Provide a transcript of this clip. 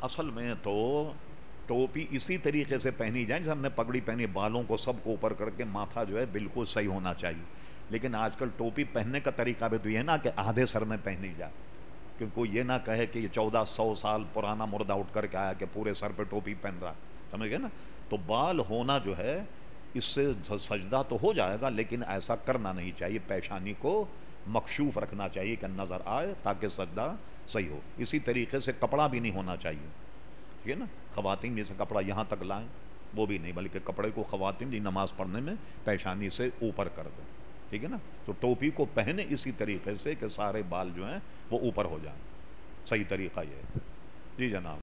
اصل میں تو ٹوپی اسی طریقے سے پہنی جائیں جیسے ہم نے پگڑی پہنی، بالوں کو سب کو اوپر کر کے ماتھا جو ہے بالکل صحیح ہونا چاہیے۔ لیکن آج کل ٹوپی پہننے کا طریقہ بھی تو یہ نا کہ آدھے سر میں پہنی جائے۔ کیونکہ کوئی یہ نہ کہے کہ یہ چودہ سو سال پرانا مردہ اٹھ کر کے آیا کہ پورے سر پہ ٹوپی پہن رہا، سمجھ گئے نا؟ تو بال ہونا جو ہے اس سے سجدہ تو ہو جائے گا، لیکن ایسا کرنا نہیں چاہیے۔ پیشانی کو مکشوف رکھنا چاہیے کہ نظر آئے تاکہ سجدہ صحیح ہو۔ اسی طریقے سے کپڑا بھی نہیں ہونا چاہیے۔ ٹھیک ہے نا؟ خواتین جیسے کپڑا یہاں تک لائیں، وہ بھی نہیں، بلکہ کپڑے کو خواتین جی نماز پڑھنے میں پیشانی سے اوپر کر دیں۔ ٹھیک ہے نا؟ تو ٹوپی کو پہنے اسی طریقے سے کہ سارے بال جو ہیں وہ اوپر ہو جائیں۔ صحیح طریقہ یہ ہے۔ جی جناب۔